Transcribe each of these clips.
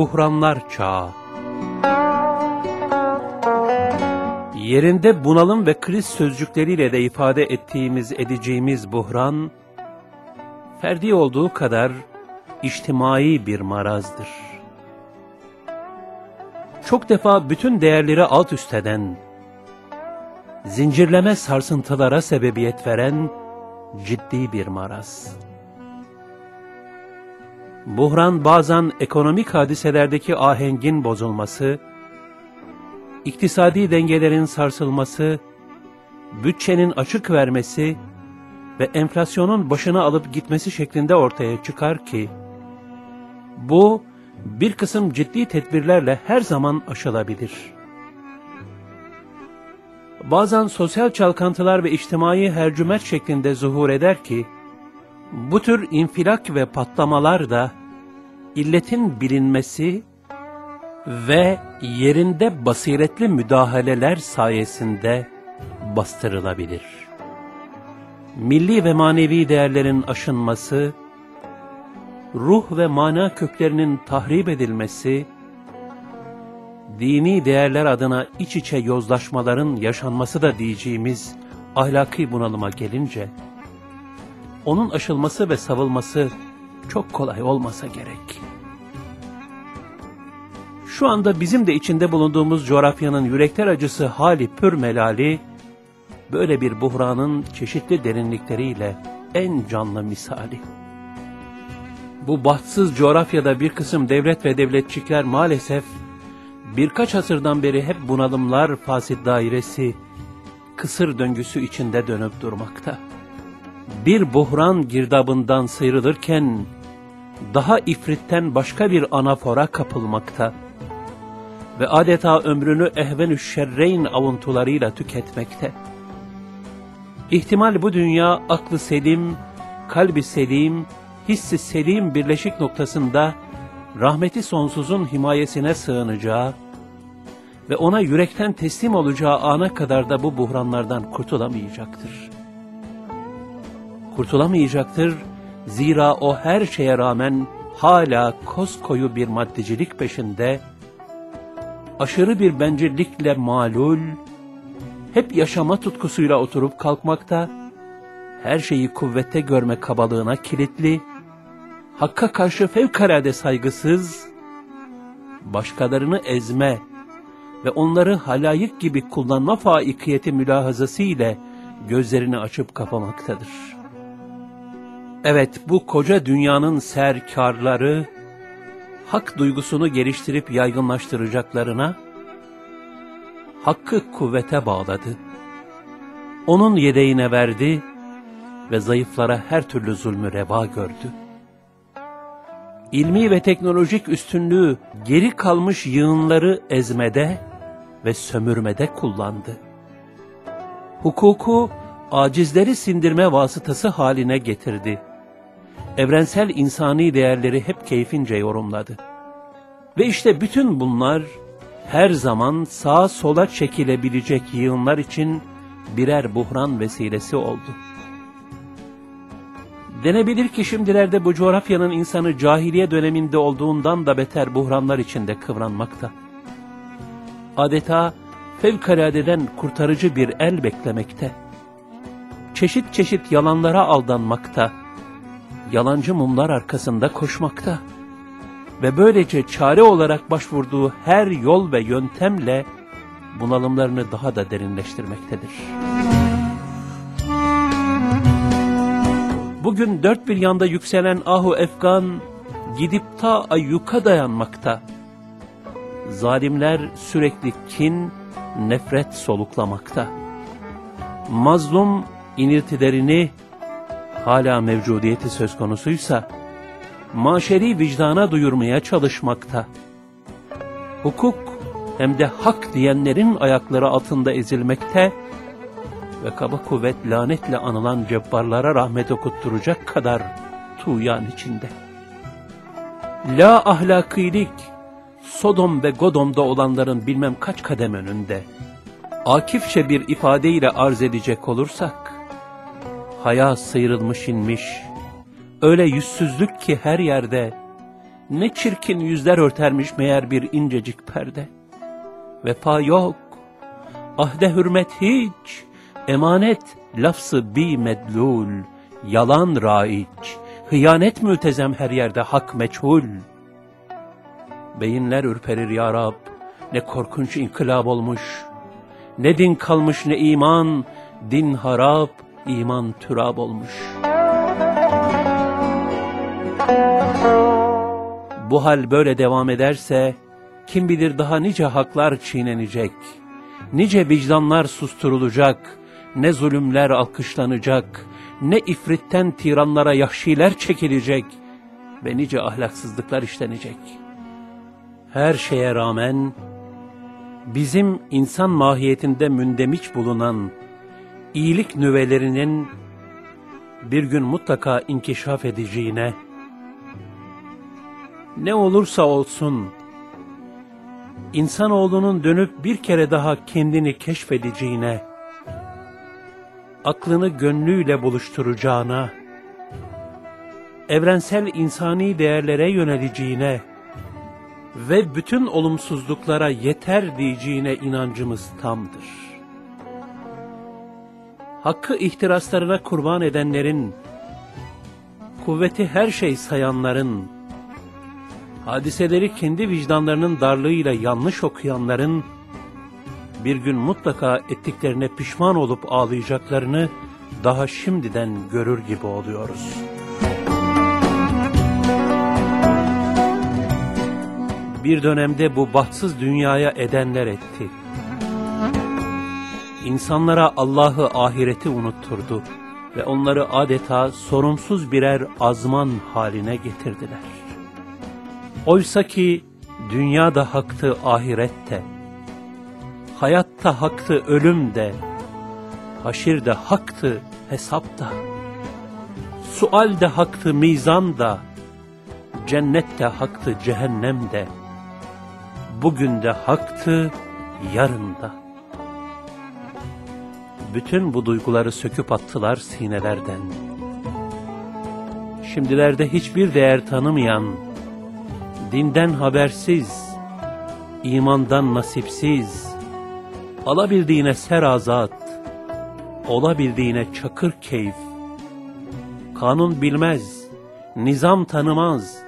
buhranlar çağı. Yerinde bunalım ve kriz sözcükleriyle de ifade ettiğimiz edeceğimiz buhran, ferdi olduğu kadar içtimai bir marazdır. Çok defa bütün değerleri alt üst eden, zincirleme sarsıntılara sebebiyet veren ciddi bir maraz. Buhran bazen ekonomik hadiselerdeki ahengin bozulması, iktisadi dengelerin sarsılması, bütçenin açık vermesi ve enflasyonun başına alıp gitmesi şeklinde ortaya çıkar ki, bu bir kısım ciddi tedbirlerle her zaman aşılabilir. Bazen sosyal çalkantılar ve içtimai hercümet şeklinde zuhur eder ki, bu tür infilak ve patlamalar da illetin bilinmesi ve yerinde basiretli müdahaleler sayesinde bastırılabilir. Milli ve manevi değerlerin aşınması, ruh ve mana köklerinin tahrip edilmesi, dini değerler adına iç içe yozlaşmaların yaşanması da diyeceğimiz ahlaki bunalıma gelince, onun aşılması ve savılması çok kolay olmasa gerek. Şu anda bizim de içinde bulunduğumuz coğrafyanın yürekler acısı hali pür melali, böyle bir buhranın çeşitli derinlikleriyle en canlı misali. Bu bahtsız coğrafyada bir kısım devlet ve devletçikler maalesef birkaç asırdan beri hep bunalımlar fasit dairesi, kısır döngüsü içinde dönüp durmakta. Bir buhran girdabından sıyrılırken, daha ifritten başka bir anafora kapılmakta ve adeta ömrünü ehven şerreyn avuntularıyla tüketmekte. İhtimal bu dünya aklı selim, kalbi selim, hissi selim birleşik noktasında rahmeti sonsuzun himayesine sığınacağı ve ona yürekten teslim olacağı ana kadar da bu buhranlardan kurtulamayacaktır. Kurtulamayacaktır, zira o her şeye rağmen hala koskoyu bir maddecilik peşinde, aşırı bir bencillikle malul, hep yaşama tutkusuyla oturup kalkmakta, her şeyi kuvvette görme kabalığına kilitli, Hakka karşı fevkalade saygısız, başkalarını ezme ve onları halayık gibi kullanma faikiyeti mülahazası ile gözlerini açıp kapamaktadır. Evet bu koca dünyanın serkarları, hak duygusunu geliştirip yaygınlaştıracaklarına, hakkı kuvvete bağladı. Onun yedeğine verdi ve zayıflara her türlü zulmü reva gördü ilmi ve teknolojik üstünlüğü geri kalmış yığınları ezmede ve sömürmede kullandı. Hukuku acizleri sindirme vasıtası haline getirdi. Evrensel insani değerleri hep keyfince yorumladı. Ve işte bütün bunlar her zaman sağa sola çekilebilecek yığınlar için birer buhran vesilesi oldu. Denebilir ki şimdilerde bu coğrafyanın insanı cahiliye döneminde olduğundan da beter buhranlar içinde kıvranmakta. Adeta fevkaladeden kurtarıcı bir el beklemekte. Çeşit çeşit yalanlara aldanmakta. Yalancı mumlar arkasında koşmakta. Ve böylece çare olarak başvurduğu her yol ve yöntemle bunalımlarını daha da derinleştirmektedir. Bugün dört bir yanda yükselen ahu efgan gidip ta ayyuka dayanmakta. Zalimler sürekli kin, nefret soluklamakta. Mazlum iniltilerini hala mevcudiyeti söz konusuysa maşeri vicdana duyurmaya çalışmakta. Hukuk hem de hak diyenlerin ayakları altında ezilmekte ve kaba kuvvet lanetle anılan cebbarlara rahmet okutturacak kadar tuğyan içinde. La ahlakilik, Sodom ve Godom'da olanların bilmem kaç kadem önünde. Akifçe bir ifadeyle arz edecek olursak, haya sıyrılmış inmiş, öyle yüzsüzlük ki her yerde, Ne çirkin yüzler örtermiş meğer bir incecik perde. Vefa yok, ahde hürmet hiç, emanet lafzı bi medlul, yalan raiç, hıyanet mültezem her yerde hak meçhul. Beyinler ürperir ya Rab, ne korkunç inkılap olmuş, ne din kalmış ne iman, din harap, iman türab olmuş. Bu hal böyle devam ederse, kim bilir daha nice haklar çiğnenecek, nice vicdanlar susturulacak, ne zulümler alkışlanacak, ne ifritten tiranlara yahşiler çekilecek ve nice ahlaksızlıklar işlenecek. Her şeye rağmen, bizim insan mahiyetinde mündemiş bulunan iyilik nüvelerinin bir gün mutlaka inkişaf edeceğine, ne olursa olsun, insanoğlunun dönüp bir kere daha kendini keşfedeceğine, aklını gönlüyle buluşturacağına, evrensel insani değerlere yöneleceğine ve bütün olumsuzluklara yeter diyeceğine inancımız tamdır. Hakkı ihtiraslarına kurban edenlerin, kuvveti her şey sayanların, hadiseleri kendi vicdanlarının darlığıyla yanlış okuyanların, bir gün mutlaka ettiklerine pişman olup ağlayacaklarını daha şimdiden görür gibi oluyoruz. Bir dönemde bu bahtsız dünyaya edenler etti. İnsanlara Allah'ı ahireti unutturdu ve onları adeta sorumsuz birer azman haline getirdiler. Oysa ki dünya da haktı ahirette. Hayatta haktı ölüm de. Haşir de haktı hesap da. Sual de haktı mizan da. Cennet de haktı cehennem de. Bugün de haktı yarın da. Bütün bu duyguları söküp attılar sinelerden. Şimdilerde hiçbir değer tanımayan, dinden habersiz, imandan nasipsiz, alabildiğine serazat, olabildiğine çakır keyif, kanun bilmez, nizam tanımaz,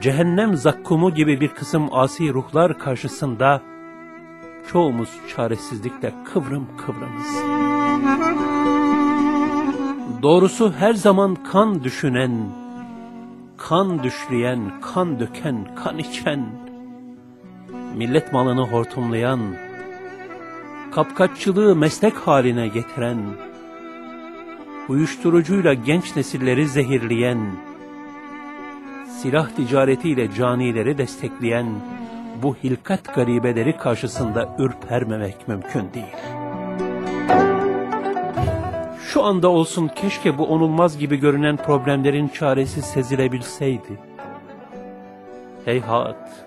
cehennem zakkumu gibi bir kısım asi ruhlar karşısında, çoğumuz çaresizlikle kıvrım kıvrımız. Doğrusu her zaman kan düşünen, kan düşleyen, kan döken, kan içen, millet malını hortumlayan, kapkaççılığı meslek haline getiren, uyuşturucuyla genç nesilleri zehirleyen, silah ticaretiyle canileri destekleyen bu hilkat garibeleri karşısında ürpermemek mümkün değil. Şu anda olsun keşke bu onulmaz gibi görünen problemlerin çaresi sezilebilseydi. Heyhat,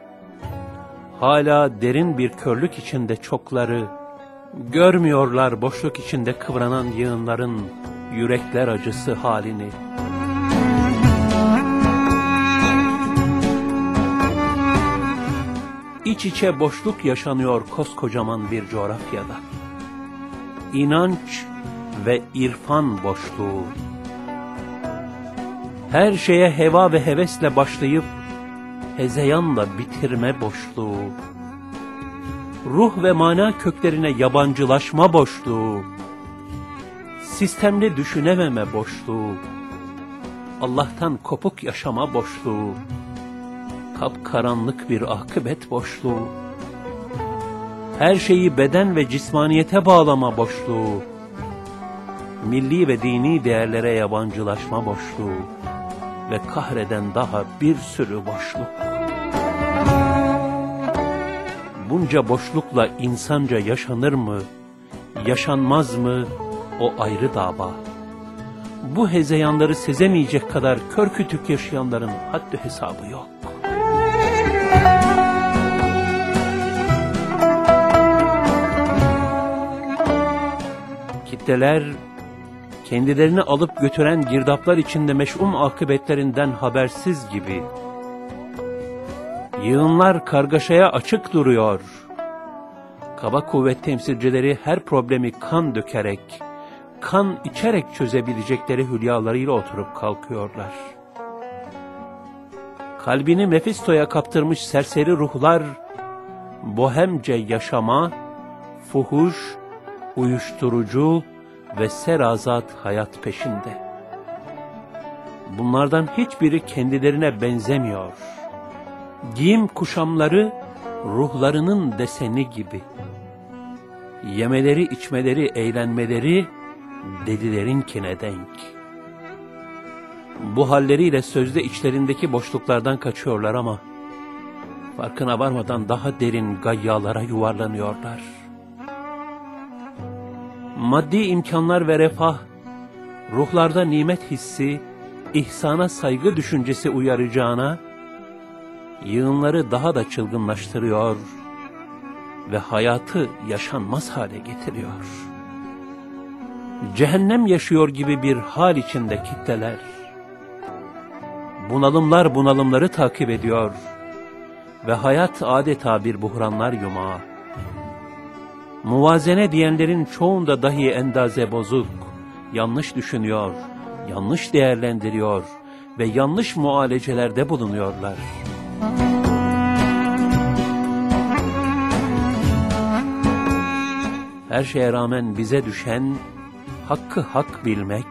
hala derin bir körlük içinde çokları, görmüyorlar boşluk içinde kıvranan yığınların yürekler acısı halini. İç içe boşluk yaşanıyor koskocaman bir coğrafyada. İnanç ve irfan boşluğu. Her şeye heva ve hevesle başlayıp hezeyanla bitirme boşluğu. Ruh ve mana köklerine yabancılaşma boşluğu. Sistemli düşünememe boşluğu. Allah'tan kopuk yaşama boşluğu. Kapkaranlık bir akıbet boşluğu. Her şeyi beden ve cismaniyete bağlama boşluğu milli ve dini değerlere yabancılaşma boşluğu ve kahreden daha bir sürü boşluk. Bunca boşlukla insanca yaşanır mı, yaşanmaz mı o ayrı dava. Bu hezeyanları sezemeyecek kadar kör kütük yaşayanların haddi hesabı yok. Kitleler kendilerini alıp götüren girdaplar içinde meş'um akıbetlerinden habersiz gibi, Yığınlar kargaşaya açık duruyor. Kaba kuvvet temsilcileri her problemi kan dökerek, kan içerek çözebilecekleri hülyalarıyla oturup kalkıyorlar. Kalbini Mefisto'ya kaptırmış serseri ruhlar, bohemce yaşama, fuhuş, uyuşturucu ve serazat hayat peşinde. Bunlardan hiçbiri kendilerine benzemiyor. Giyim kuşamları ruhlarının deseni gibi. Yemeleri, içmeleri, eğlenmeleri delilerinkine denk. Bu halleriyle sözde içlerindeki boşluklardan kaçıyorlar ama farkına varmadan daha derin gayyalara yuvarlanıyorlar. Maddi imkanlar ve refah, ruhlarda nimet hissi, ihsana saygı düşüncesi uyaracağına, yığınları daha da çılgınlaştırıyor ve hayatı yaşanmaz hale getiriyor. Cehennem yaşıyor gibi bir hal içinde kitleler, bunalımlar bunalımları takip ediyor ve hayat adeta bir buhranlar yumağı. Muvazene diyenlerin çoğunda dahi endaze bozuk, yanlış düşünüyor, yanlış değerlendiriyor ve yanlış mualecelerde bulunuyorlar. Her şeye rağmen bize düşen hakkı hak bilmek,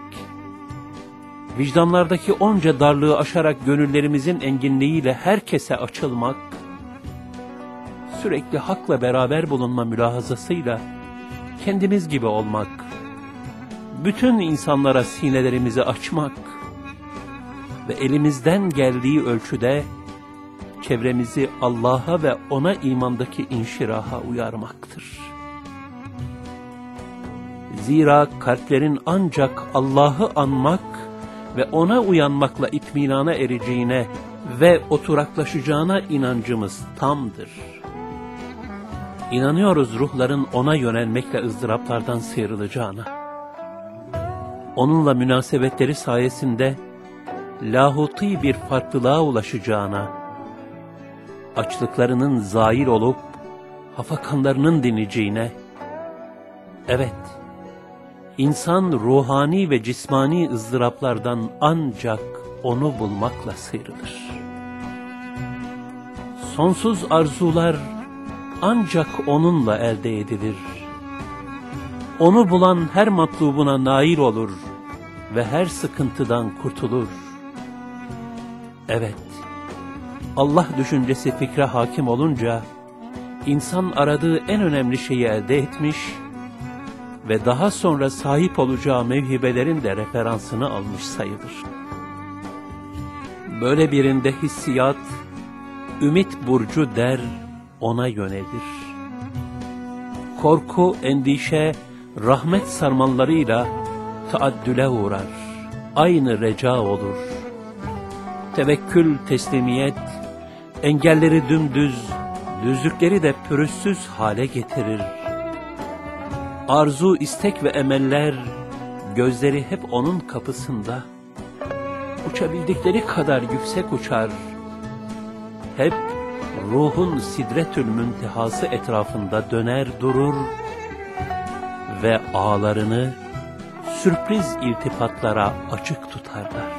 vicdanlardaki onca darlığı aşarak gönüllerimizin enginliğiyle herkese açılmak, sürekli hakla beraber bulunma mülahazasıyla kendimiz gibi olmak, bütün insanlara sinelerimizi açmak ve elimizden geldiği ölçüde çevremizi Allah'a ve ona imandaki inşiraha uyarmaktır. Zira kalplerin ancak Allah'ı anmak ve ona uyanmakla itminana ereceğine ve oturaklaşacağına inancımız tamdır. İnanıyoruz ruhların ona yönelmekle ızdıraplardan sıyrılacağına. Onunla münasebetleri sayesinde lahuti bir farklılığa ulaşacağına, açlıklarının zail olup hafakanlarının dineceğine, evet, insan ruhani ve cismani ızdıraplardan ancak onu bulmakla sıyrılır. Sonsuz arzular ancak onunla elde edilir. Onu bulan her matlubuna nail olur ve her sıkıntıdan kurtulur. Evet, Allah düşüncesi fikre hakim olunca, insan aradığı en önemli şeyi elde etmiş ve daha sonra sahip olacağı mevhibelerin de referansını almış sayılır. Böyle birinde hissiyat, ümit burcu der, ona yönelir. Korku, endişe, rahmet sarmallarıyla taaddüle uğrar, aynı reca olur. Tevekkül, teslimiyet, engelleri dümdüz, düzlükleri de pürüzsüz hale getirir. Arzu, istek ve emeller, gözleri hep onun kapısında. Uçabildikleri kadar yüksek uçar. Hep ruhun sidretül müntehası etrafında döner durur ve ağlarını sürpriz iltifatlara açık tutarlar.